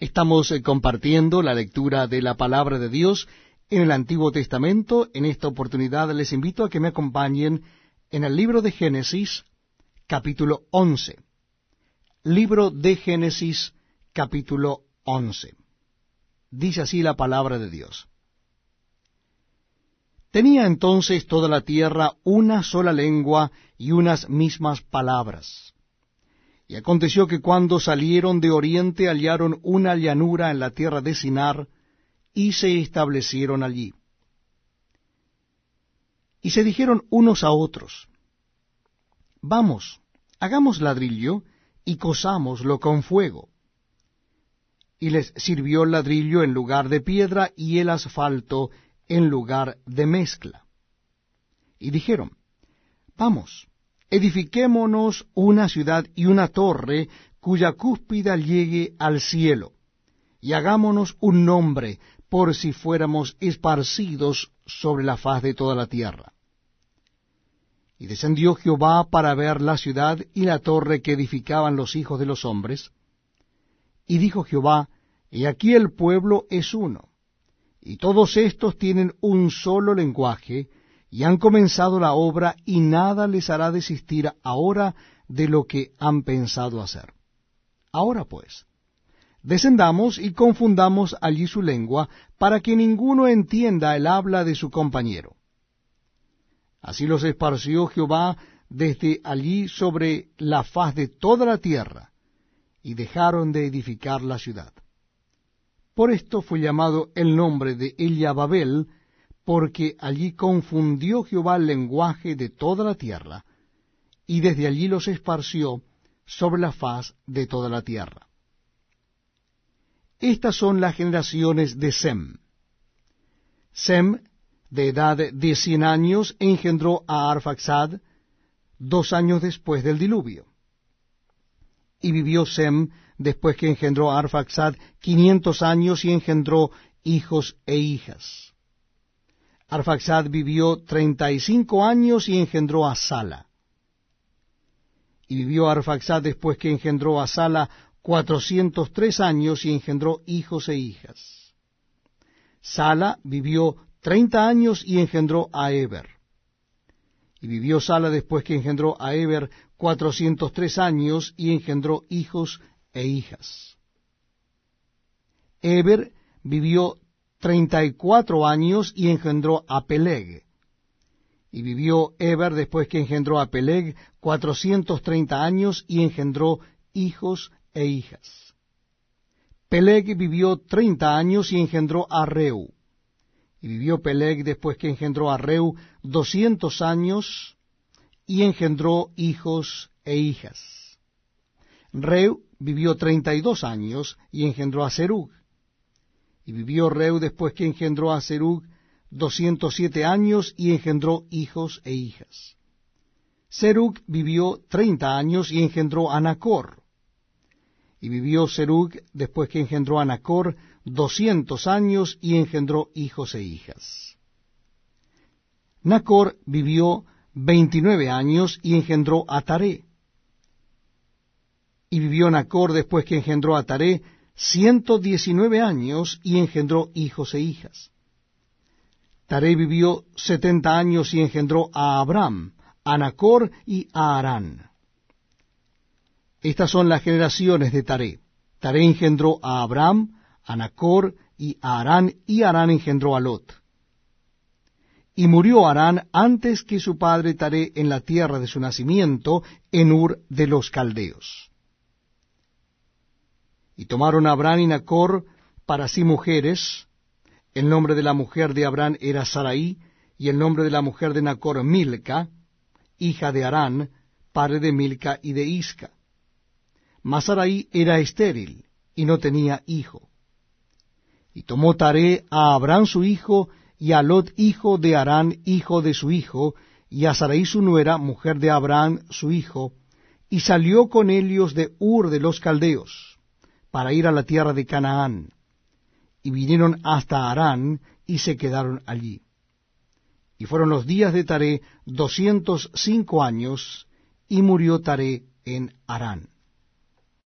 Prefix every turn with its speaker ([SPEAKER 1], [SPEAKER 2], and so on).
[SPEAKER 1] Estamos eh, compartiendo la lectura de la palabra de Dios en el Antiguo Testamento. En esta oportunidad les invito a que me acompañen en el libro de Génesis, capítulo 11. Libro de Génesis, capítulo 11. Dice así la palabra de Dios. Tenía entonces toda la tierra una sola lengua y unas mismas palabras. Y aconteció que cuando salieron de oriente hallaron una llanura en la tierra de Sinar, y se establecieron allí. Y se dijeron unos a otros, Vamos, hagamos ladrillo, y cosámoslo con fuego. Y les sirvió el ladrillo en lugar de piedra, y el asfalto en lugar de mezcla. Y dijeron, Vamos, edifiquémonos una ciudad y una torre cuya cúspida llegue al cielo, y hagámonos un nombre por si fuéramos esparcidos sobre la faz de toda la tierra. Y descendió Jehová para ver la ciudad y la torre que edificaban los hijos de los hombres. Y dijo Jehová, He aquí el pueblo es uno, y todos estos tienen un solo lenguaje, y han comenzado la obra, y nada les hará desistir ahora de lo que han pensado hacer. Ahora pues, descendamos y confundamos allí su lengua, para que ninguno entienda el habla de su compañero. Así los esparció Jehová desde allí sobre la faz de toda la tierra, y dejaron de edificar la ciudad. Por esto fue llamado el nombre de Ella Babel, porque allí confundió Jehová el lenguaje de toda la tierra, y desde allí los esparció sobre la faz de toda la tierra. Estas son las generaciones de Sem. Sem, de edad de cien años, engendró a Arfaxad dos años después del diluvio. Y vivió Sem después que engendró a Arfaxad quinientos años y engendró hijos e hijas. Arfaxad vivió treinta y cinco años y engendró a Sala. Y vivió Arfaxad después que engendró a Sala cuatrocientos tres años y engendró hijos e hijas. Sala vivió treinta años y engendró a Eber. Y vivió Sala después que engendró a Eber cuatrocientos tres años y engendró hijos e hijas. Eber vivió treinta y cuatro años y engendró a Peleg. Y vivió Eber después que engendró a Peleg cuatrocientos treinta años y engendró hijos e hijas. Peleg vivió treinta años y engendró a Reu. Y vivió Peleg después que engendró a Reu doscientos años y engendró hijos e hijas. Reu vivió treinta y dos años y engendró a Serug. Y vivió Reu después que engendró a Serug doscientos siete años y engendró hijos e hijas. Serug vivió treinta años y engendró a Nacor. Y vivió Serug después que engendró a Nacor doscientos años y engendró hijos e hijas. Nacor vivió veintinueve años y engendró a Taré. Y vivió Nacor después que engendró a Taré ciento diecinueve años y engendró hijos e hijas. Taré vivió setenta años y engendró a Abraham, a Nacor y a Arán. Estas son las generaciones de Taré. Taré engendró a Abraham, a Nacor y a Arán, y Arán engendró a Lot. Y murió Arán antes que su padre Taré en la tierra de su nacimiento, en Ur de los Caldeos. Y tomaron a Abraham y Nacor para sí mujeres. El nombre de la mujer de Abraham era Sarai, y el nombre de la mujer de Nacor Milca, hija de Arán, padre de Milca y de Isca. Mas Sarai era estéril, y no tenía hijo. Y tomó Taré a Abraham su hijo, y a Lot hijo de Arán, hijo de su hijo, y a Sarai su nuera, mujer de Abraham su hijo, y salió con ellos de Ur de los Caldeos para ir a la tierra de Canaán, y vinieron hasta Harán y se quedaron allí. Y fueron los días de Taré doscientos cinco años, y murió Taré en Harán.